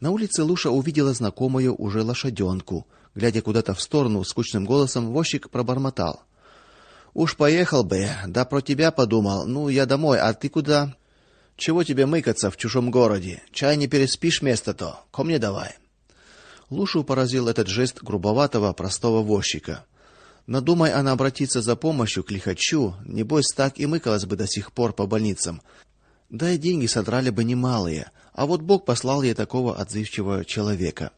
На улице Луша увидела знакомую уже лошаденку. Глядя куда-то в сторону, скучным голосом возчик пробормотал: "Уж поехал бы, да про тебя подумал. Ну, я домой, а ты куда? Чего тебе мыкаться в чужом городе? Чай не переспишь место-то. Ко мне давай". Лушу поразил этот жест грубоватого, простого возчика. Надумай она обратиться за помощью к лихачу, небось так и мыкалась бы до сих пор по больницам. Да и деньги содрали бы немалые. А вот Бог послал ей такого отзывчивого человека.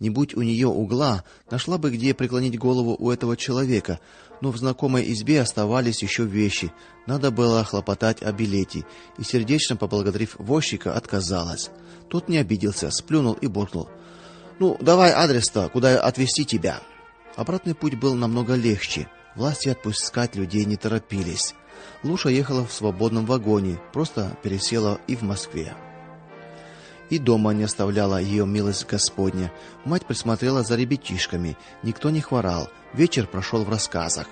Не будь у нее угла, нашла бы где преклонить голову у этого человека, но в знакомой избе оставались еще вещи. Надо было хлопотать о билете, и сердечно поблагодарив возчика, отказалась. Тот не обиделся, сплюнул и буркнул: "Ну, давай адрес-то, куда отвезти тебя". Обратный путь был намного легче. Власти отпускать людей не торопились. Луша ехала в свободном вагоне, просто пересела и в Москве. И дома не оставляла ее милость Господня. Мать присмотрела за ребятишками, никто не хворал. Вечер прошел в рассказах.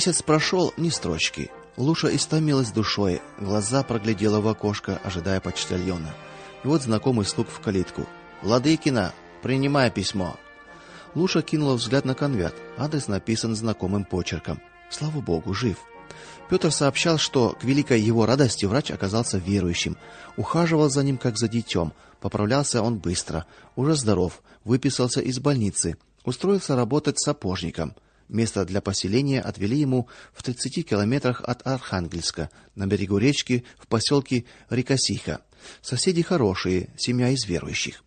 Месяц прошел, ни строчки. Луша истомилась душой, глаза проглядела в окошко, ожидая почтальона. И вот знакомый стук в калитку. Владыкина, принимай письмо. Луша кинула взгляд на конверт. Адрес написан знакомым почерком. Слава богу, жив. Петр сообщал, что к великой его радости врач оказался верующим, ухаживал за ним как за детем. Поправлялся он быстро, уже здоров, выписался из больницы, устроился работать сапожником. Место для поселения отвели ему в 30 километрах от Архангельска, на берегу речки, в поселке Рикосиха. Соседи хорошие, семья из верующих.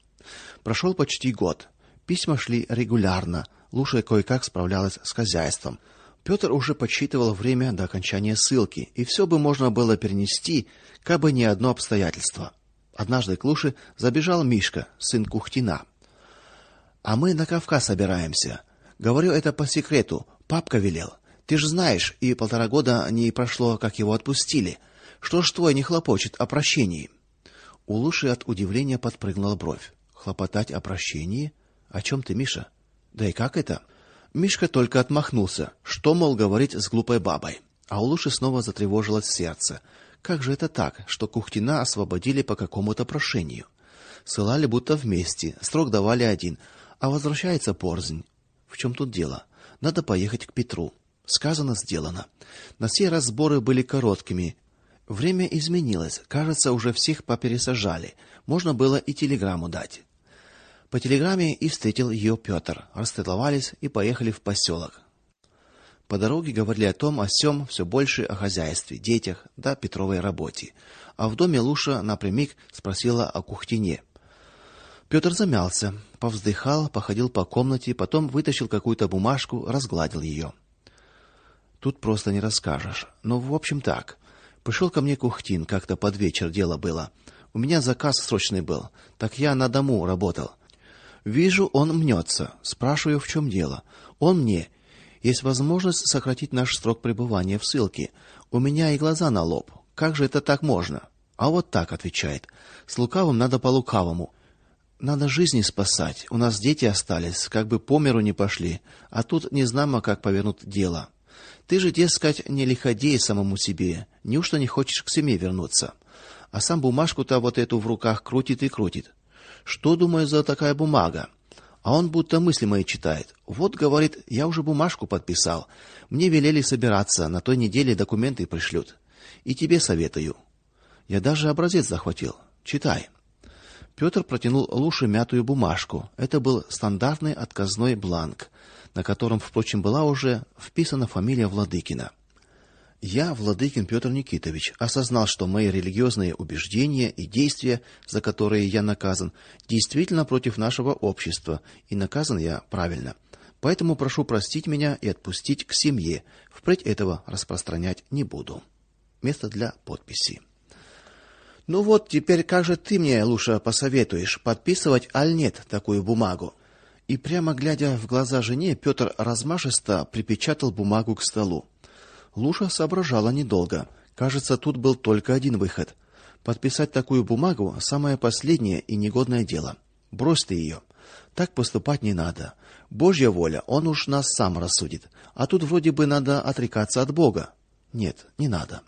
Прошел почти год. Письма шли регулярно. Луша кое-как справлялась с хозяйством. Петр уже подсчитывал время до окончания ссылки, и все бы можно было перенести, кабы не одно обстоятельство. Однажды к Луше забежал Мишка, сын Кухтина. А мы на Кавказ собираемся. Говорю это по секрету. Папка велел. Ты же знаешь, и полтора года не прошло, как его отпустили. Что ж твой не хлопочет о прощении? У Луши от удивления подпрыгнула бровь. Хлопотать о прощении? О чем ты, Миша? Да и как это? Мишка только отмахнулся. Что мол говорить с глупой бабой? А у Луши снова затревожилось сердце. Как же это так, что Кухтина освободили по какому-то прошению? Ссылали будто вместе, срок давали один, а возвращается порзнь. В чем тут дело? Надо поехать к Петру. Сказано, сделано. На сей раз сборы были короткими. Время изменилось. Кажется, уже всех попересажали. Можно было и телеграмму дать. По телеграмме и встретил ее Петр. Расстыковались и поехали в поселок. По дороге говорили о том, о сём, все больше о хозяйстве, детях, да Петровой работе. А в доме Луша напрямик спросила о Кухтине. Петр замялся, повздыхал, походил по комнате, потом вытащил какую-то бумажку, разгладил ее. Тут просто не расскажешь. Но в общем так. Пришел ко мне Кухтин, как-то под вечер дело было. У меня заказ срочный был, так я на дому работал. Вижу, он мнется. Спрашиваю, в чем дело. Он мне: "Есть возможность сократить наш срок пребывания в ссылке. У меня и глаза на лоб. Как же это так можно?" А вот так отвечает: "С лукавым надо по лукавому. Надо жизни спасать. У нас дети остались, как бы по миру не пошли, а тут не знамо, как повернут дело. Ты же, дескать, не лиходей самому себе. Неужто не хочешь к семье вернуться? А сам бумажку-то вот эту в руках крутит и крутит. Что, думаю, за такая бумага? А он будто мысли мои читает. Вот, говорит, я уже бумажку подписал. Мне велели собираться, на той неделе документы пришлют. И тебе советую. Я даже образец захватил. Читай. Петр протянул Луше мятую бумажку. Это был стандартный отказной бланк, на котором, впрочем, была уже вписана фамилия Владыкина. Я, Владыкин Петр Никитович, осознал, что мои религиозные убеждения и действия, за которые я наказан, действительно против нашего общества, и наказан я правильно. Поэтому прошу простить меня и отпустить к семье. Впредь этого распространять не буду. Место для подписи. Ну вот, теперь же ты мне, лучше посоветуешь, подписывать аль нет такую бумагу? И прямо глядя в глаза жене, Петр размашисто припечатал бумагу к столу. Луша соображала недолго. Кажется, тут был только один выход. Подписать такую бумагу самое последнее и негодное дело. Брось ты ее. Так поступать не надо. Божья воля, он уж нас сам рассудит. А тут вроде бы надо отрекаться от Бога. Нет, не надо.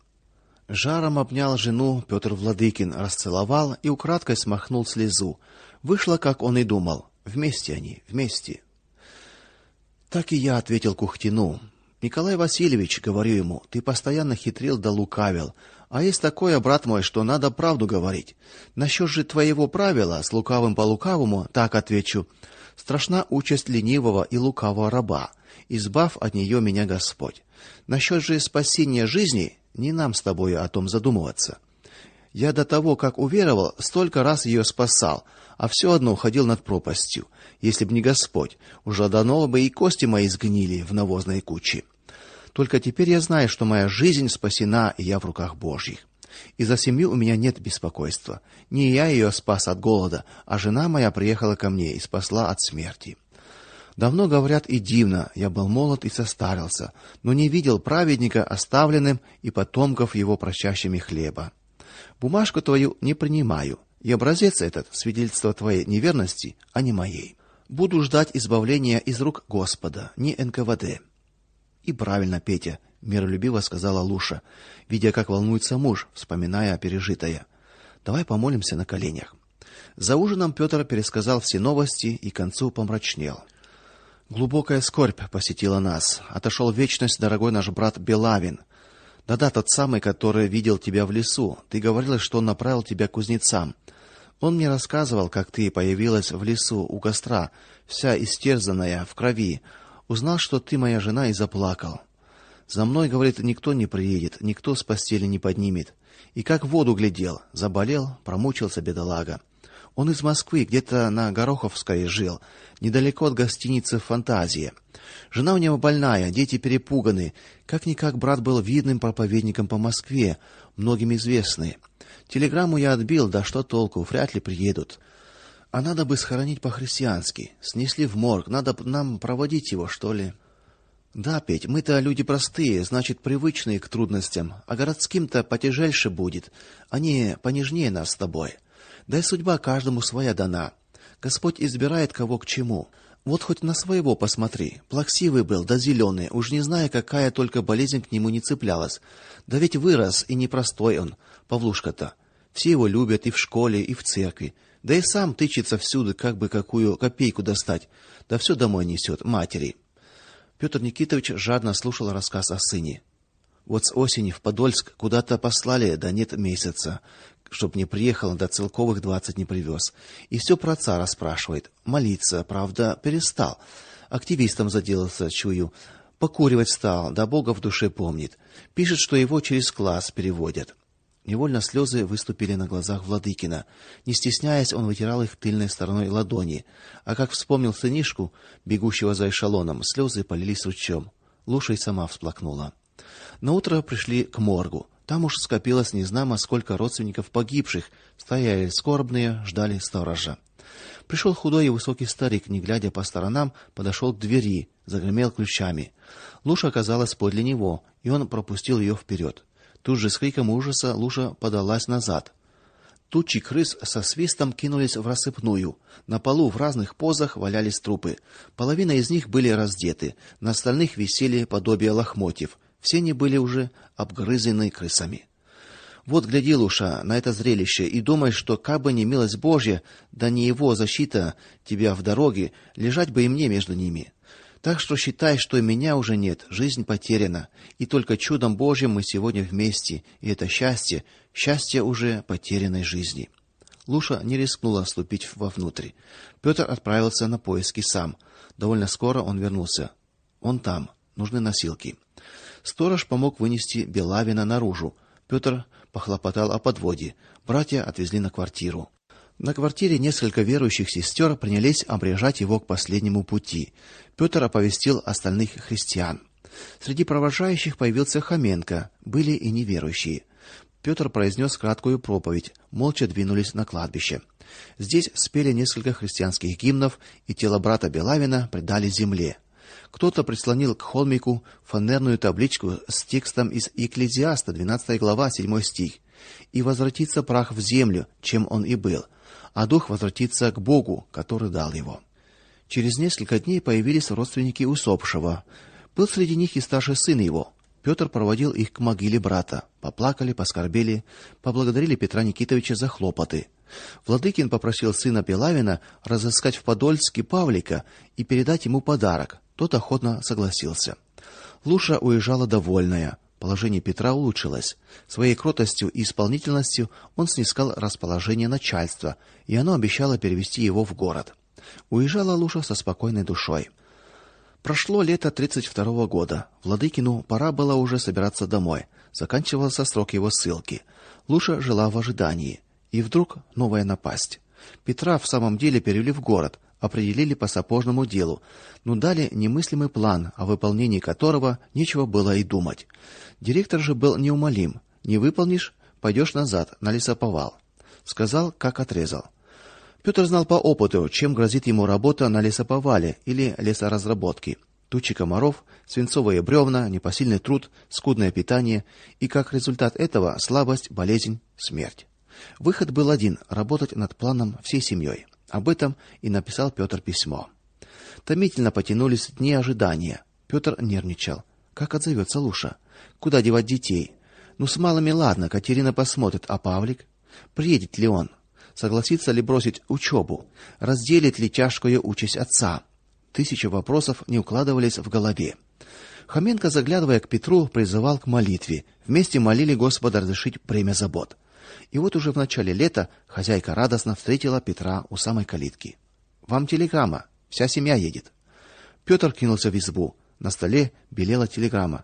Жаром обнял жену Петр Владыкин, расцеловал и украдкой смахнул слезу. Вышло, как он и думал. Вместе они, вместе. Так и я ответил Кухтину. Николай Васильевич, говорю ему, ты постоянно хитрил да лукавил. А есть такое, брат мой, что надо правду говорить. Насчет же твоего правила с лукавым по лукавому, так отвечу: страшна участь ленивого и лукавого раба. Избав от нее меня Господь. Насчет же спасения жизни, не нам с тобой о том задумываться. Я до того, как уверовал, столько раз ее спасал, а все одно ходил над пропастью. Если б не Господь, уже давно бы и кости мои сгнили в навозной куче. Только теперь я знаю, что моя жизнь спасена, и я в руках Божьих. И за семью у меня нет беспокойства. Не я ее спас от голода, а жена моя приехала ко мне и спасла от смерти. Давно говорят и дивно, я был молод и состарился, но не видел праведника оставленным и потомков его прощащими хлеба. Бумажку твою не принимаю, и образец этот свидетельство твоей неверности, а не моей. Буду ждать избавления из рук Господа, не НКВД. И правильно, Петя, миролюбиво сказала Луша, видя, как волнуется муж, вспоминая о пережитое. Давай помолимся на коленях. За ужином Петр пересказал все новости и к концу помрачнел. Глубокая скорбь посетила нас. Отошел в вечность дорогой наш брат Белавин. Да-да, тот самый, который видел тебя в лесу. Ты говорила, что он направил тебя к кузнецам. Он мне рассказывал, как ты появилась в лесу у костра, вся истерзанная, в крови. Узнал, что ты моя жена, и заплакал. За мной, говорит, никто не приедет, никто с постели не поднимет. И как в воду глядел, заболел, промучился бедолага. Он из Москвы, где-то на Гороховской жил, недалеко от гостиницы Фантазия. Жена у него больная, дети перепуганы. Как никак брат был видным проповедником по Москве, многим известный. Телеграмму я отбил, да что толку, вряд ли приедут. А надо бы схоронить по-христиански. Снесли в морг, надо нам проводить его, что ли. Да, Петь, мы-то люди простые, значит, привычные к трудностям, а городским-то потяжельше будет. Они понежнее нас с тобой. Да и судьба каждому своя дана. Господь избирает кого к чему. Вот хоть на своего посмотри. Плаксивый был, да зеленый, уж не зная, какая только болезнь к нему не цеплялась. Да ведь вырос и непростой он, Павлушка-то. Все его любят и в школе, и в церкви. Да и сам тычется всюду, как бы какую копейку достать. Да все домой несет, матери. Петр Никитович жадно слушал рассказ о сыне. Вот с осени в Подольск куда-то послали, да нет месяца чтоб не приехал, до целковых двадцать не привез. И все про отца расспрашивает. Молиться, правда, перестал. Активистом заделался, чую. Покуривать стал, да Бога в душе помнит. Пишет, что его через класс переводят. Невольно слезы выступили на глазах Владыкина. Не стесняясь, он вытирал их тыльной стороной ладони, а как вспомнил сынишку, бегущего за эшелоном, слезы полились ручьем. Луша и сама всплакнула. На утро пришли к моргу. Там уж скопилось незнамо сколько родственников погибших, стояли скорбные, ждали сторожа. Пришел худой и высокий старик, не глядя по сторонам, подошел к двери, загремел ключами. Луша оказалась подле него, и он пропустил ее вперед. Тут же с криком ужаса Луша подалась назад. Тучи крыс со свистом кинулись в рассыпную. На полу в разных позах валялись трупы. Половина из них были раздеты, на остальных висели подобия лохмотьев. Все они были уже обгрызены крысами. Вот гляди, Луша, на это зрелище и думай, что как бы не милость Божья, да не его защита тебя в дороге, лежать бы и мне между ними. Так что считай, что меня уже нет, жизнь потеряна, и только чудом Божьим мы сегодня вместе, и это счастье, счастье уже потерянной жизни. Луша не рискнула ступить вовнутрь. Петр отправился на поиски сам. Довольно скоро он вернулся. Он там. Нужны носилки. Сторож помог вынести Белавина наружу. Петр похлопотал о подводе. Братья отвезли на квартиру. На квартире несколько верующих сестер принялись обрежать его к последнему пути. Петр оповестил остальных христиан. Среди провожающих появился Хоменко, были и неверующие. Петр произнес краткую проповедь, молча двинулись на кладбище. Здесь спели несколько христианских гимнов, и тело брата Белавина предали земле. Кто-то прислонил к холмику фанерную табличку с текстом из Екклезиаста, 12 глава, 7 стих. И возвратится прах в землю, чем он и был, а дух возвратится к Богу, который дал его. Через несколько дней появились родственники усопшего. Был среди них и старший сын его. Петр проводил их к могиле брата. Поплакали, поскорбели, поблагодарили Петра Никитовича за хлопоты. Владыкин попросил сына Белавина разыскать в Подольске Павлика и передать ему подарок. Тот охотно согласился. Луша уезжала довольная. Положение Петра улучшилось. Своей кротостью и исполнительностью он снискал расположение начальства, и оно обещало перевести его в город. Уезжала Луша со спокойной душой. Прошло лето 32 -го года. Владыкину пора было уже собираться домой. Заканчивался срок его ссылки. Луша жила в ожидании, и вдруг новая напасть. Петра в самом деле перевели в город, определили по сапожному делу, но дали немыслимый план, о выполнении которого нечего было и думать. Директор же был неумолим: не выполнишь пойдешь назад на лесоповал. Сказал, как отрезал. Петр знал по опыту, чем грозит ему работа на лесоповале или лесоразработке. Тучи комаров, свинцовые бревна, непосильный труд, скудное питание и как результат этого слабость, болезнь, смерть. Выход был один работать над планом всей семьей. Об этом и написал Петр письмо. Томительно потянулись дни ожидания. Петр нервничал. Как отзовется Луша? Куда девать детей? Ну с малыми ладно, Катерина посмотрит, а Павлик приедет ли он? Согласится ли бросить учебу? Разделит ли тяжкую участь отца? Тысячи вопросов не укладывались в голове. Хоменко, заглядывая к Петру, призывал к молитве. Вместе молили Господа разрешить бремя забот. И вот уже в начале лета хозяйка радостно встретила Петра у самой калитки. Вам телеграмма, вся семья едет. Петр кинулся в избу. На столе белела телеграмма.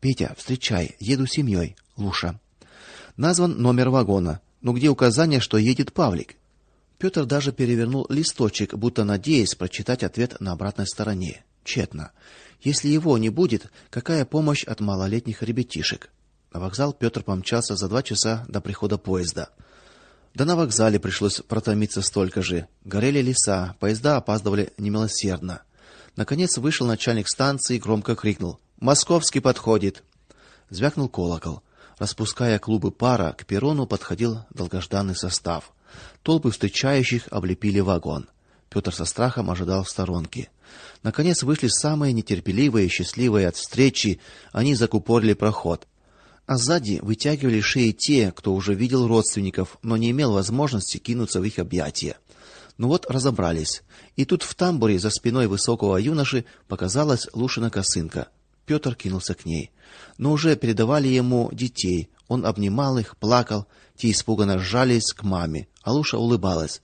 Петя, встречай, еду с семьей. Луша. Назван номер вагона. Но где указание, что едет Павлик? Петр даже перевернул листочек, будто надеясь прочитать ответ на обратной стороне. Тщетно. Если его не будет, какая помощь от малолетних ребятишек? На вокзал Петр помчался за два часа до прихода поезда. Да на вокзале пришлось протомиться столько же. Горели леса, поезда опаздывали немилосердно. Наконец вышел начальник станции и громко крикнул: "Московский подходит!" Звякнул колокол. Распуская клубы пара, к перрону подходил долгожданный состав. Толпы встречающих облепили вагон. Петр со страхом ожидал в сторонке. Наконец вышли самые нетерпеливые и счастливые от встречи, они закупорили проход. А сзади вытягивали шеи те, кто уже видел родственников, но не имел возможности кинуться в их объятия. Ну вот разобрались. И тут в тамбуре за спиной высокого юноши показалась Лушина косынка. Петр кинулся к ней. Но уже передавали ему детей. Он обнимал их, плакал, те испуганно сжались к маме. А Луша улыбалась.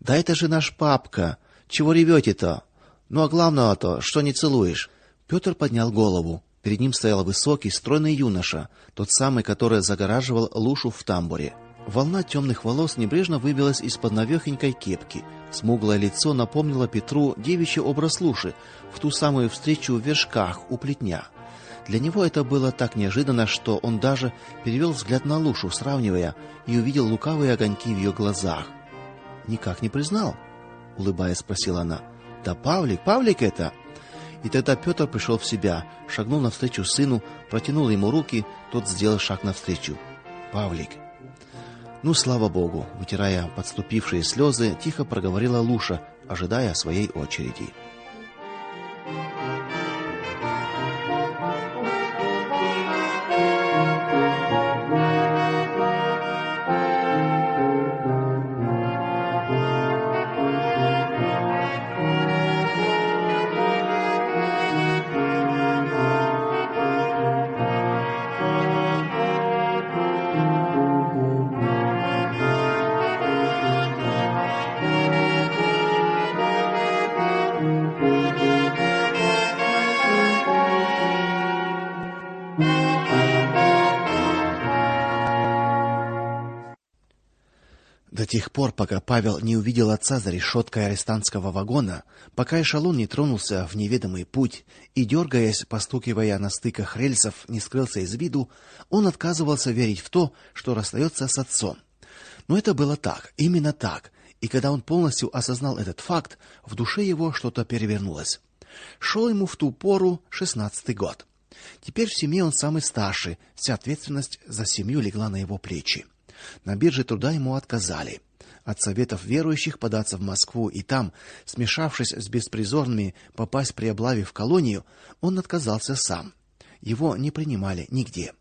Да это же наш папка. Чего ревете-то? Ну а главное-то, что не целуешь? Петр поднял голову. Перед ним стоял высокий, стройный юноша, тот самый, который загораживал Лушу в тамбуре. Волна темных волос небрежно выбилась из-под навехонькой кепки. Смуглое лицо напомнило Петру девичий образ Луши в ту самую встречу в вершках у плетня. Для него это было так неожиданно, что он даже перевел взгляд на Лушу, сравнивая, и увидел лукавые огоньки в ее глазах. Никак не признал, улыбаясь, спросила она. Да Павлик, Павлик это. И тогда Петр пришел в себя, шагнул навстречу сыну, протянул ему руки, тот сделал шаг навстречу. Павлик, ну, слава богу, вытирая подступившие слезы, тихо проговорила Луша, ожидая своей очереди. До тех пор, пока Павел не увидел отца за решеткой арестантского вагона, пока эшелон не тронулся в неведомый путь и дергаясь, постукивая на стыках рельсов, не скрылся из виду, он отказывался верить в то, что расстается с отцом. Но это было так, именно так, и когда он полностью осознал этот факт, в душе его что-то перевернулось. Шел ему в ту пору шестнадцатый год. Теперь в семье он самый старший, вся ответственность за семью легла на его плечи. На бирже труда ему отказали. От советов верующих податься в Москву и там, смешавшись с беспризорными, попасть при облаве в колонию, он отказался сам. Его не принимали нигде.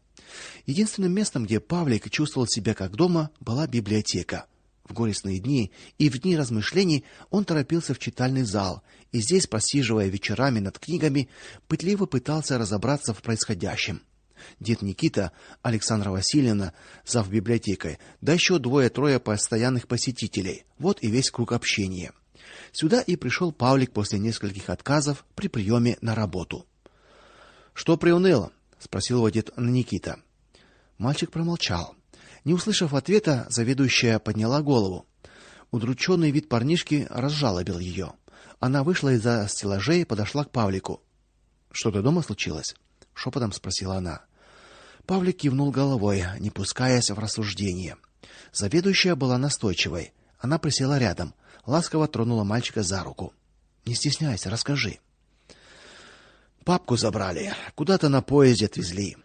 Единственным местом, где Павлик чувствовал себя как дома, была библиотека. В горестные дни и в дни размышлений он торопился в читальный зал, и здесь, посиживая вечерами над книгами, пытливо пытался разобраться в происходящем. Дед Никита, Александра Васильевна, зав библиотекой, да еще двое-трое постоянных посетителей. Вот и весь круг общения. Сюда и пришел Павлик после нескольких отказов при приеме на работу. Что приуныл? спросил его дед Никита. Мальчик промолчал. Не услышав ответа, заведующая подняла голову. Удрученный вид парнишки разжалобил ее. Она вышла из-за стеллажей и подошла к Павлику. Что-то дома случилось? шепотом спросила она. Павлик кивнул головой, не пускаясь в рассуждения. Заведующая была настойчивой. Она присела рядом, ласково тронула мальчика за руку. Не стесняйся, расскажи. Папку забрали, куда-то на поезде отвезли.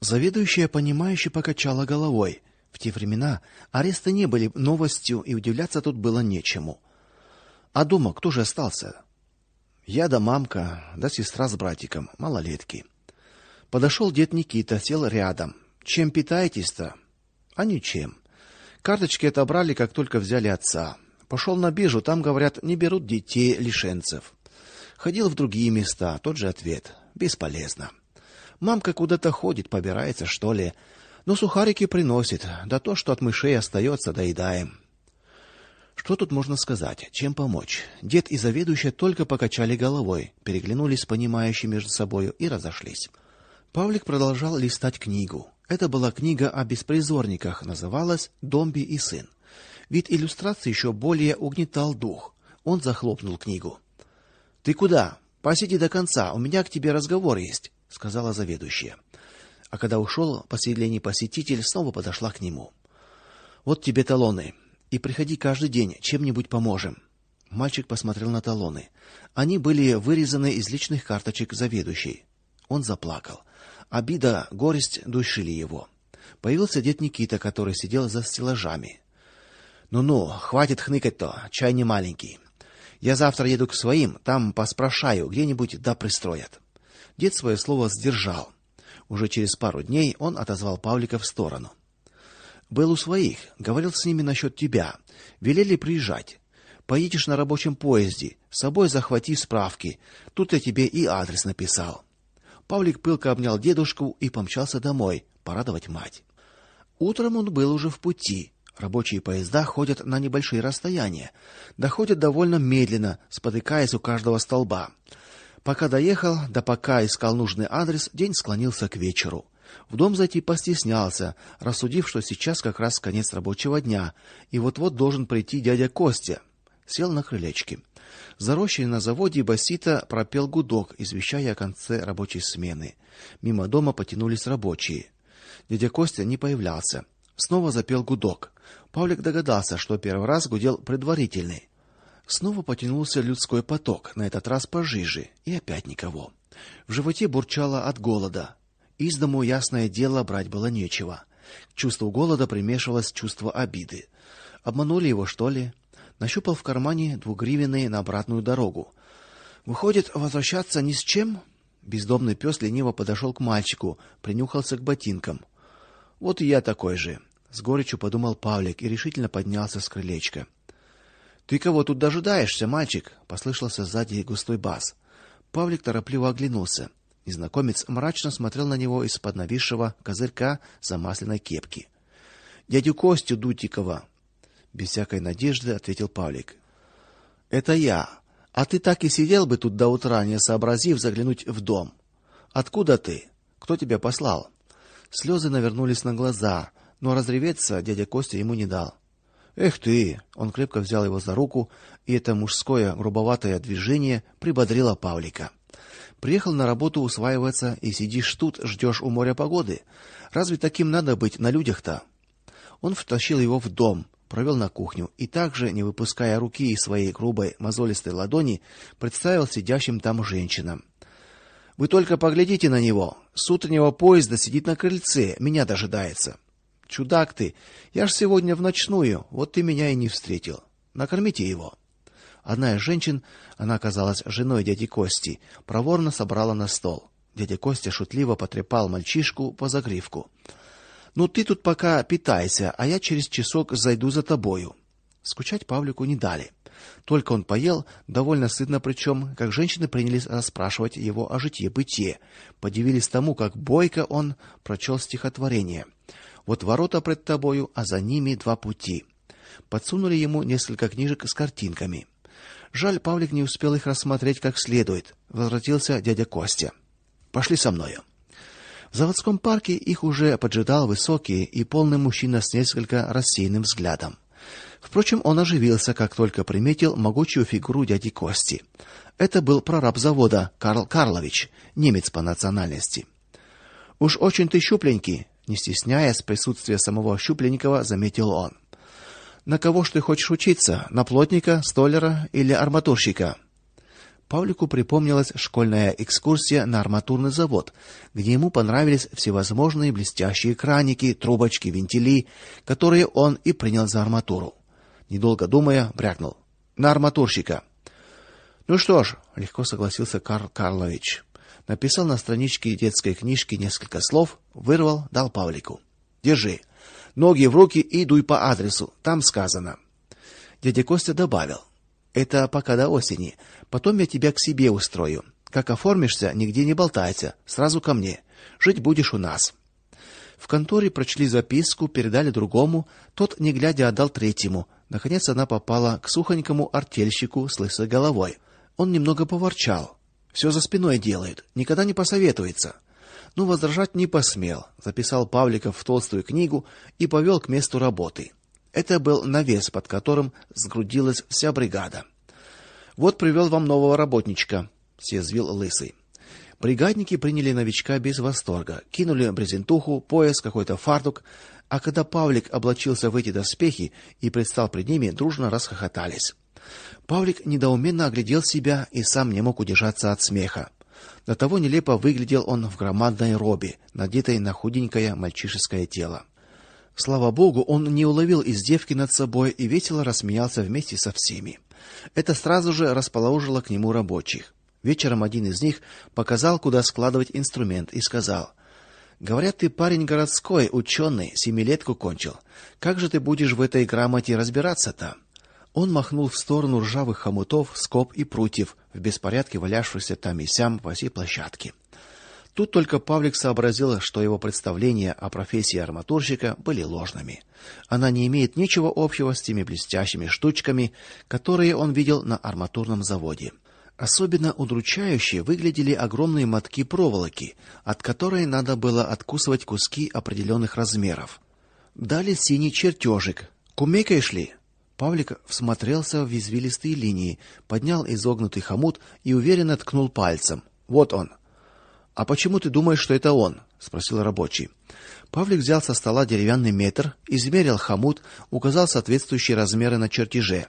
Заведующая понимающе покачала головой. В те времена аресты не были новостью, и удивляться тут было нечему. А дома кто же остался? Я да мамка, да сестра с братиком, малолетки. Подошел дед Никита, сел рядом. Чем питаетесь-то? А ничем. Карточки отобрали, как только взяли отца. Пошел на биржу, там говорят, не берут детей лишенцев. Ходил в другие места, тот же ответ. Бесполезно. Мамка куда-то ходит, побирается, что ли. Но сухарики приносит, да то, что от мышей остается, доедаем. Что тут можно сказать? Чем помочь? Дед и заведующая только покачали головой, переглянулись понимающе между собою и разошлись. Павлик продолжал листать книгу. Это была книга о беспризорниках, называлась Домби и сын. Вид иллюстрации еще более угнетал дух. Он захлопнул книгу. Ты куда? Посиди до конца, у меня к тебе разговор есть, сказала заведующая. А когда ушел последний посетитель, снова подошла к нему. Вот тебе талоны. И приходи каждый день, чем-нибудь поможем. Мальчик посмотрел на талоны. Они были вырезаны из личных карточек заведующей. Он заплакал. Обида, горесть душили его. Появился дед Никита, который сидел за стеллажами. Ну-ну, хватит хныкать-то, чай не маленький. Я завтра еду к своим, там поспрашаю, где-нибудь да пристроят. Дед свое слово сдержал. Уже через пару дней он отозвал Павлика в сторону. Был у своих, говорил с ними насчет тебя. Велели приезжать. Поедешь на рабочем поезде, с собой захвати справки. Тут я тебе и адрес написал. Павлик пылко обнял дедушку и помчался домой порадовать мать. Утром он был уже в пути. Рабочие поезда ходят на небольшие расстояния, доходят довольно медленно, спотыкаясь у каждого столба. Пока доехал, да пока искал нужный адрес, день склонился к вечеру. В дом зайти постеснялся, рассудив, что сейчас как раз конец рабочего дня, и вот-вот должен прийти дядя Костя. Сел на крылечке. За рощей на заводе басита пропел гудок, извещая о конце рабочей смены. Мимо дома потянулись рабочие. Дядя Костя не появлялся. Снова запел гудок. Павлик догадался, что первый раз гудел предварительный. Снова потянулся людской поток, на этот раз пожиже, и опять никого. В животе бурчало от голода. Из дому ясное дело брать было нечего. К чувству голода примешивалось чувство обиды. Обманули его, что ли? Нащупал в кармане двугривенные на обратную дорогу. Выходит, возвращаться ни с чем? Бездомный пес лениво подошел к мальчику, принюхался к ботинкам. Вот и я такой же, с горечью подумал Павлик и решительно поднялся с крылечка. Ты кого тут дожидаешься, мальчик? послышался сзади густой бас. Павлик торопливо оглянулся. Незнакомец мрачно смотрел на него из-под нависшего козырька замасленной кепки. Дядю Костю Дутикова, без всякой надежды ответил Павлик. Это я. А ты так и сидел бы тут до утра, не сообразив заглянуть в дом. Откуда ты? Кто тебя послал? Слезы навернулись на глаза, но разреветься дядя Костя ему не дал. Эх ты, он крепко взял его за руку, и это мужское грубоватое движение прибодрило Павлика. Приехал на работу усваиваться и сидишь тут, ждешь у моря погоды. Разве таким надо быть на людях-то? Он втащил его в дом, провел на кухню и также, не выпуская руки из своей грубой мозолистой ладони, представил сидящим там женщинам. Вы только поглядите на него. С утреннего поезда сидит на крыльце, меня дожидается. Чудак ты. Я ж сегодня в ночную, вот ты меня и не встретил. Накормите его. Одна из женщин, она оказалась женой дяди Кости, проворно собрала на стол. Дядя Костя шутливо потрепал мальчишку по загривку. Ну ты тут пока питайся, а я через часок зайду за тобою. Скучать Павлику не дали. Только он поел, довольно сытно причем, как женщины принялись расспрашивать его о житье-бытие, подивились тому, как бойко он прочел стихотворение. Вот ворота пред тобою, а за ними два пути. Подсунули ему несколько книжек с картинками. Жаль, Павлик не успел их рассмотреть как следует. Возвратился дядя Костя. Пошли со мною. Заводском парке их уже поджидал высокий и полный мужчина с несколько рассеянным взглядом. Впрочем, он оживился, как только приметил могучую фигуру дяди Кости. Это был прораб завода Карл Карлович, немец по национальности. Уж очень ты щупленький, не стесняясь присутствия самого Щупленникова, заметил он. На кого ж ты хочешь учиться? На плотника, столяра или арматурщика? Павлику припомнилась школьная экскурсия на арматурный завод, где ему понравились всевозможные блестящие краники, трубочки, вентили, которые он и принял за арматуру. Недолго думая, брякнул: "На арматурщика". Ну что ж, легко согласился Карл Карлович. Написал на страничке детской книжки несколько слов, вырвал, дал Павлику. Держи. Ноги в руки и дуй по адресу. Там сказано. Дядя Костя добавил: "Это пока до осени. Потом я тебя к себе устрою. Как оформишься, нигде не болтайся, сразу ко мне. Жить будешь у нас". В конторе прочли записку, передали другому, тот не глядя отдал третьему. Наконец она попала к сухонькому артельщику с лысой головой. Он немного поворчал. Все за спиной делает, никогда не посоветуется но возражать не посмел. Записал Павликов в толстую книгу и повел к месту работы. Это был навес, под которым сгрудилась вся бригада. Вот привел вам нового работничка, съязвил лысый. Бригадники приняли новичка без восторга, кинули брезентуху, пояс, какой-то фартук, а когда Павлик облачился в эти доспехи и предстал пред ними, дружно расхохотались. Павлик недоуменно оглядел себя и сам не мог удержаться от смеха. До того нелепо выглядел он в громадной робе, надетой на худенькое мальчишеское тело. Слава богу, он не уловил издевки над собой и весело рассмеялся вместе со всеми. Это сразу же расположило к нему рабочих. Вечером один из них показал, куда складывать инструмент и сказал: "Говорят, ты парень городской, ученый, семилетку кончил. Как же ты будешь в этой грамоте разбираться-то?" Он махнул в сторону ржавых хомутов, скоб и прутьев, в беспорядке валявшихся там и сям по всей площадке. Тут только Павлик сообразил, что его представления о профессии арматурщика были ложными. Она не имеет ничего общего с теми блестящими штучками, которые он видел на арматурном заводе. Особенно удручающе выглядели огромные мотки проволоки, от которой надо было откусывать куски определенных размеров. Дали синий чертежик. Кумекаешь ли? Павлик всмотрелся в извилистые линии, поднял изогнутый хомут и уверенно ткнул пальцем. Вот он. А почему ты думаешь, что это он? спросил рабочий. Павлик взял со стола деревянный метр, измерил хомут, указал соответствующие размеры на чертеже.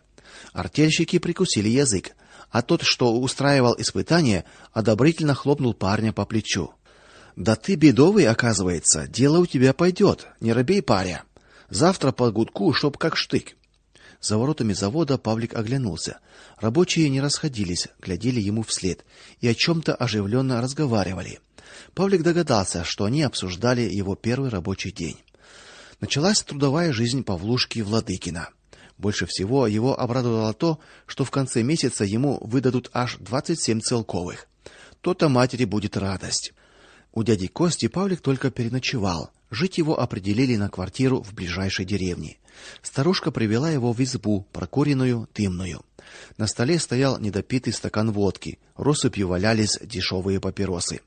Артельщики прикусили язык, а тот, что устраивал испытание, одобрительно хлопнул парня по плечу. Да ты бедовый, оказывается, дело у тебя пойдет, не робей, паря. Завтра по гудку, чтоб как штык. За воротами завода Павлик оглянулся. Рабочие не расходились, глядели ему вслед и о чем то оживленно разговаривали. Павлик догадался, что они обсуждали его первый рабочий день. Началась трудовая жизнь Павлушки Владыкина. Больше всего его обрадовало то, что в конце месяца ему выдадут аж 27 целковых. То-то матери будет радость. У дяди Кости Павлик только переночевал. Жить его определили на квартиру в ближайшей деревне. Старушка привела его в избу, прокуренную, дымную. На столе стоял недопитый стакан водки, россыпью валялись дешевые папиросы.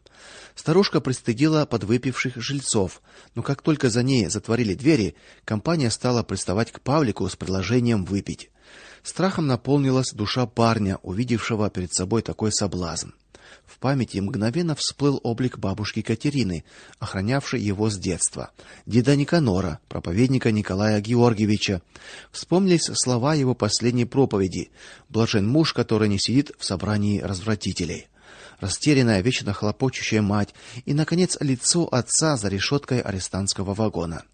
Старушка пристыдила подвыпивших жильцов, но как только за ней затворили двери, компания стала приставать к Павлику с предложением выпить. Страхом наполнилась душа парня, увидевшего перед собой такой соблазн. В памяти мгновенно всплыл облик бабушки Катерины, охранявшей его с детства, деда Никанора, проповедника Николая Георгиевича. Вспомнились слова его последней проповеди: "Блажен муж, который не сидит в собрании развратителей" растерянная, вечно хлопочущая мать и наконец лицо отца за решеткой арестантского вагона.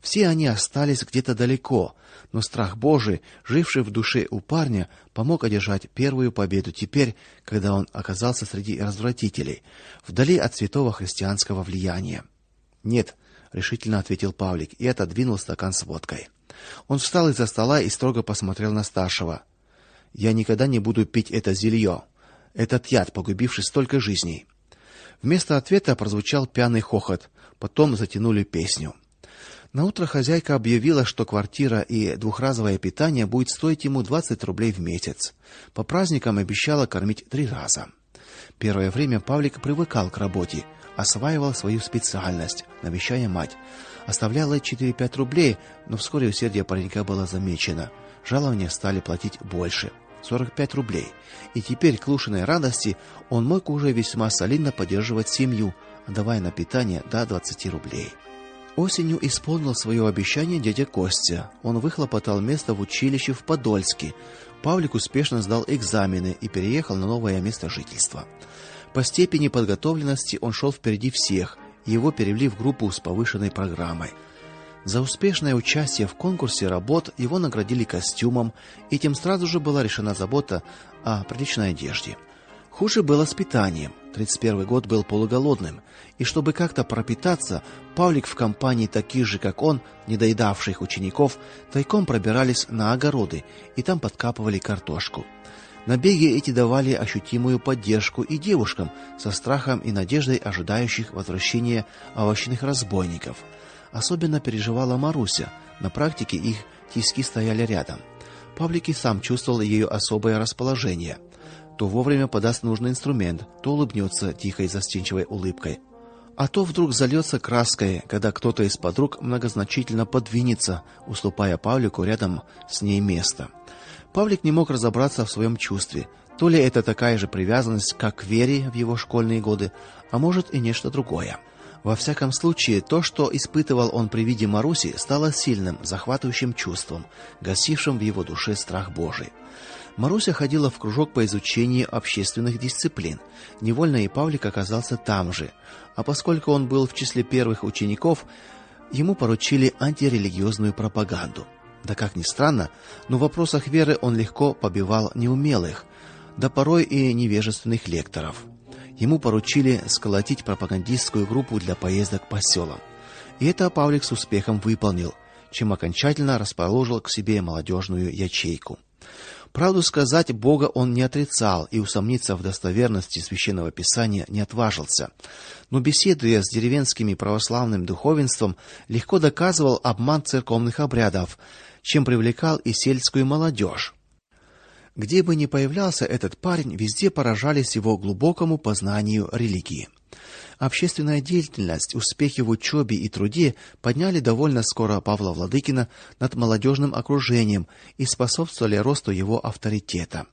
Все они остались где-то далеко, но страх Божий, живший в душе у парня, помог одержать первую победу теперь, когда он оказался среди развратителей, вдали от святого христианского влияния. "Нет", решительно ответил Павлик и отодвинул стакан с водкой. Он встал из-за стола и строго посмотрел на старшего. "Я никогда не буду пить это зелье, этот яд, погубивший столько жизней". Вместо ответа прозвучал пьяный хохот, потом затянули песню. На утро хозяйка объявила, что квартира и двухразовое питание будет стоить ему 20 рублей в месяц. По праздникам обещала кормить три раза. Первое время Павлик привыкал к работе, осваивал свою специальность, навещая мать. Оставляла 4-5 рублей, но вскоре усердие паренька было замечено. Жалования стали платить больше 45 рублей. И теперь к Лушиной радости он мог уже весьма солидно поддерживать семью, отдавая на питание до 20 рублей. Осенью исполнил свое обещание дядя Костя. Он выхлопотал место в училище в Подольске. Павлик успешно сдал экзамены и переехал на новое место жительства. По степени подготовленности он шел впереди всех, его перевели в группу с повышенной программой. За успешное участие в конкурсе работ его наградили костюмом, и тем сразу же была решена забота о приличной одежде. Хуже было с питанием. 31 год был полуголодным, и чтобы как-то пропитаться, Павлик в компании таких же, как он, недоедавших учеников, тайком пробирались на огороды и там подкапывали картошку. Набеги эти давали ощутимую поддержку и девушкам со страхом и надеждой ожидающих возвращения овощных разбойников. Особенно переживала Маруся. На практике их тиски стояли рядом. Павлик и сам чувствовал ее особое расположение то вовремя подаст нужный инструмент, то улыбнется тихой застенчивой улыбкой. А то вдруг зальется краской, когда кто-то из подруг многозначительно подвинется, уступая Павлику рядом с ней место. Павлик не мог разобраться в своем чувстве. То ли это такая же привязанность, как к Вере в его школьные годы, а может и нечто другое. Во всяком случае, то, что испытывал он при виде Маруси, стало сильным, захватывающим чувством, гасившим в его душе страх Божий. Маруся ходила в кружок по изучению общественных дисциплин. Невольно и Павлик оказался там же. А поскольку он был в числе первых учеников, ему поручили антирелигиозную пропаганду. Да как ни странно, но в вопросах веры он легко побивал неумелых, да порой и невежественных лекторов. Ему поручили сколотить пропагандистскую группу для поездок по селам. И это Павлик с успехом выполнил, чем окончательно расположил к себе молодежную ячейку. Правду сказать, Бога он не отрицал и усомниться в достоверности священного писания не отважился. Но беседуя с деревенскими православным духовенством, легко доказывал обман церковных обрядов, чем привлекал и сельскую молодежь. Где бы ни появлялся этот парень, везде поражались его глубокому познанию религии. Общественная деятельность, успехи в учебе и труде подняли довольно скоро Павла Владыкина над молодежным окружением и способствовали росту его авторитета.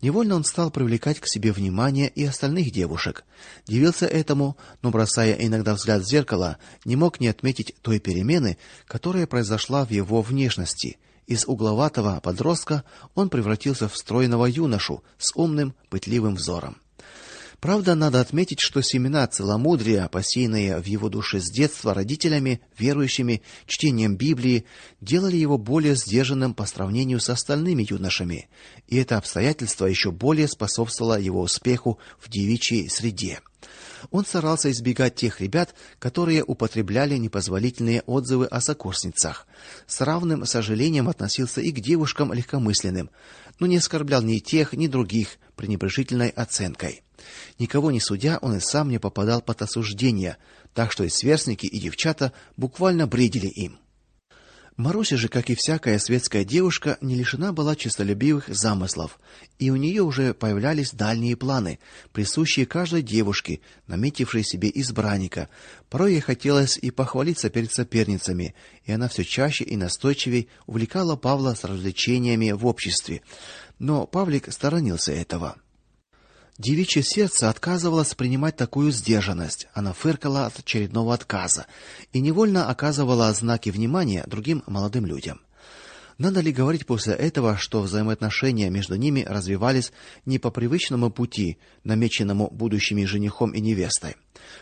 Невольно он стал привлекать к себе внимание и остальных девушек. Дивился этому, но бросая иногда взгляд в зеркало, не мог не отметить той перемены, которая произошла в его внешности. Из угловатого подростка он превратился в стройного юношу с умным, пытливым взором. Правда, надо отметить, что семена целомудрия, посеянные в его душе с детства родителями, верующими, чтением Библии, делали его более сдержанным по сравнению с остальными юношами, и это обстоятельство еще более способствовало его успеху в девичьей среде. Он старался избегать тех ребят, которые употребляли непозволительные отзывы о сокурсницах. С равным сожалением относился и к девушкам легкомысленным, но не оскорблял ни тех, ни других пренебрежительной оценкой. Никого не судя, он и сам не попадал под осуждение, так что и сверстники, и девчата буквально бредили им. Маруся же, как и всякая светская девушка, не лишена была честолюбивых замыслов, и у нее уже появлялись дальние планы, присущие каждой девушке, наметившей себе избранника. Порой ей хотелось и похвалиться перед соперницами, и она все чаще и настойчивее увлекала Павла с развлечениями в обществе. Но Павлик сторонился этого. Девичье сердце отказывалось принимать такую сдержанность. Она фыркала от очередного отказа и невольно оказывала знаки внимания другим молодым людям. Надо ли говорить после этого, что взаимоотношения между ними развивались не по привычному пути, намеченному будущими женихом и невестой.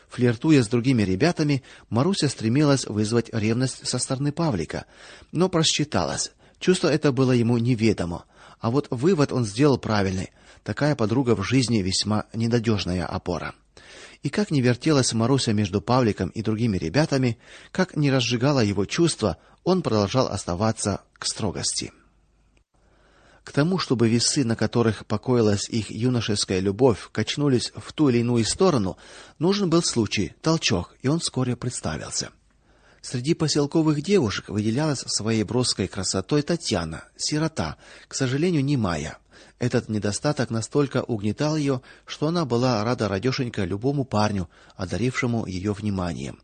Флиртуя с другими ребятами, Маруся стремилась вызвать ревность со стороны Павлика, но просчиталась. Чувство это было ему неведомо, а вот вывод он сделал правильный. Такая подруга в жизни весьма ненадежная опора. И как не вертелась Маруся между Павликом и другими ребятами, как не разжигала его чувства, он продолжал оставаться к строгости. К тому, чтобы весы, на которых покоилась их юношеская любовь, качнулись в ту или иную сторону, нужен был случай, толчок, и он вскоре представился. Среди поселковых девушек выделялась своей броской красотой Татьяна, сирота, к сожалению, не Майя. Этот недостаток настолько угнетал ее, что она была рада радешенька любому парню, одарившему ее вниманием.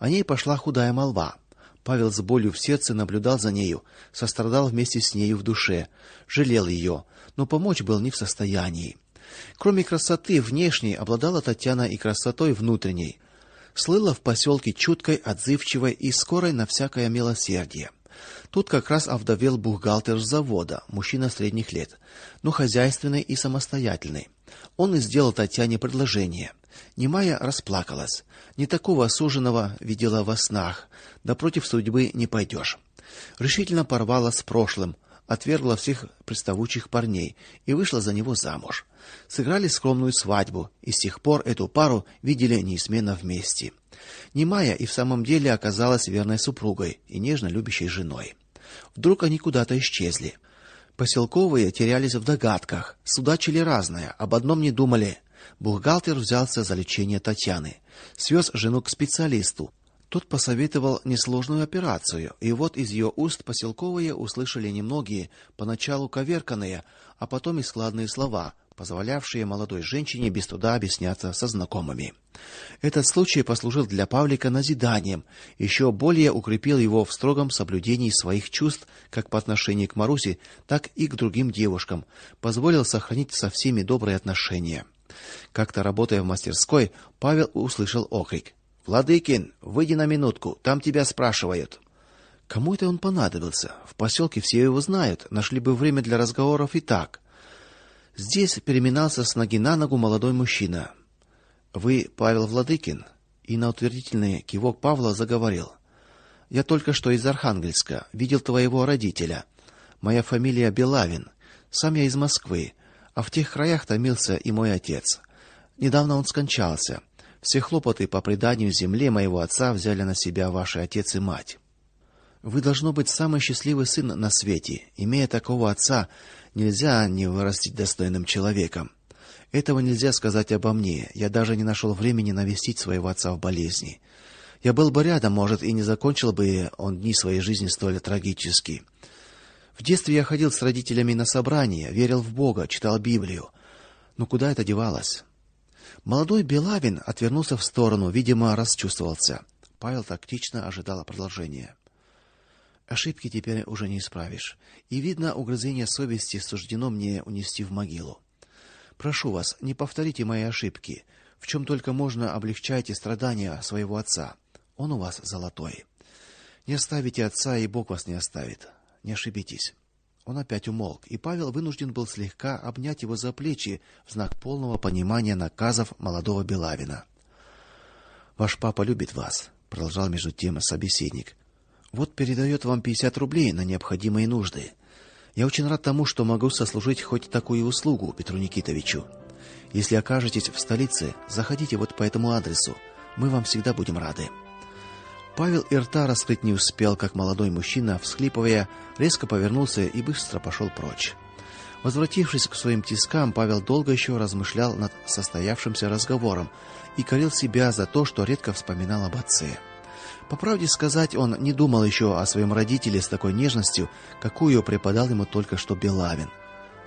О ней пошла худая молва. Павел с болью в сердце наблюдал за нею, сострадал вместе с нею в душе, жалел ее, но помочь был не в состоянии. Кроме красоты внешней, обладала Татьяна и красотой внутренней. Слыла в поселке чуткой, отзывчивой и скорой на всякое милосердие. Тут как раз овдовел бухгалтер с завода, мужчина средних лет, но хозяйственный и самостоятельный. Он и сделал Татьяне предложение. Немая расплакалась. Не такого осуженного видела во снах, да против судьбы не пойдешь. Решительно порвала с прошлым, отвергла всех приставучих парней и вышла за него замуж. Сыграли скромную свадьбу, и с тех пор эту пару видели неизменно вместе. Немая и в самом деле оказалась верной супругой и нежно любящей женой. Вдруг они куда-то исчезли. Поселковые терялись в догадках, судачили разное, об одном не думали. Бухгалтер взялся за лечение Татьяны, свез жену к специалисту. Тот посоветовал несложную операцию, и вот из ее уст поселковые услышали немногие, поначалу коверканные, а потом и складные слова, позволявшие молодой женщине без труда объясняться со знакомыми. Этот случай послужил для Павлика назиданием, еще более укрепил его в строгом соблюдении своих чувств как по отношению к Марусе, так и к другим девушкам, позволил сохранить со всеми добрые отношения. Как-то работая в мастерской, Павел услышал окрик: "Владыкин, выйди на минутку, там тебя спрашивают". Кому это он понадобился? В поселке все его знают, нашли бы время для разговоров и так. Здесь переминался с ноги на ногу молодой мужчина. Вы Павел Владыкин? И на утвердительный кивок Павла заговорил. Я только что из Архангельска, видел твоего родителя. Моя фамилия Белавин. Сам я из Москвы, а в тех краях томился и мой отец. Недавно он скончался. Все хлопоты по преданию земле моего отца взяли на себя ваши отец и мать. Вы должно быть самый счастливый сын на свете. Имея такого отца, нельзя не вырастить достойным человеком. Этого нельзя сказать обо мне. Я даже не нашел времени навестить своего отца в болезни. Я был бы рядом, может, и не закончил бы он дни своей жизни столь трагически. В детстве я ходил с родителями на собрания, верил в Бога, читал Библию. Но куда это девалось? Молодой Белавин отвернулся в сторону, видимо, расчувствовался. Павел тактично ожидал продолжения. Ошибки теперь уже не исправишь, и видно, угрызение совести суждено мне унести в могилу. Прошу вас, не повторите мои ошибки. В чем только можно облегчайте страдания своего отца. Он у вас золотой. Не оставите отца, и Бог вас не оставит. Не ошибитесь. Он опять умолк, и Павел вынужден был слегка обнять его за плечи в знак полного понимания наказов молодого Белавина. Ваш папа любит вас, продолжал между тем собеседник. Вот передает вам 50 рублей на необходимые нужды. Я очень рад тому, что могу сослужить хоть такую услугу Петру Никитовичу. Если окажетесь в столице, заходите вот по этому адресу. Мы вам всегда будем рады. Павел и рта раскрыть не успел, как молодой мужчина, всхлипывая, резко повернулся и быстро пошел прочь. Возвратившись к своим тискам, Павел долго еще размышлял над состоявшимся разговором и корил себя за то, что редко вспоминал об отце. По правде сказать, он не думал еще о своем родителе с такой нежностью, какую преподал ему только что Белавин.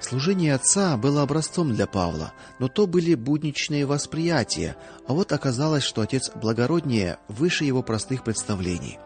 Служение отца было образцом для Павла, но то были будничные восприятия, а вот оказалось, что отец благороднее, выше его простых представлений.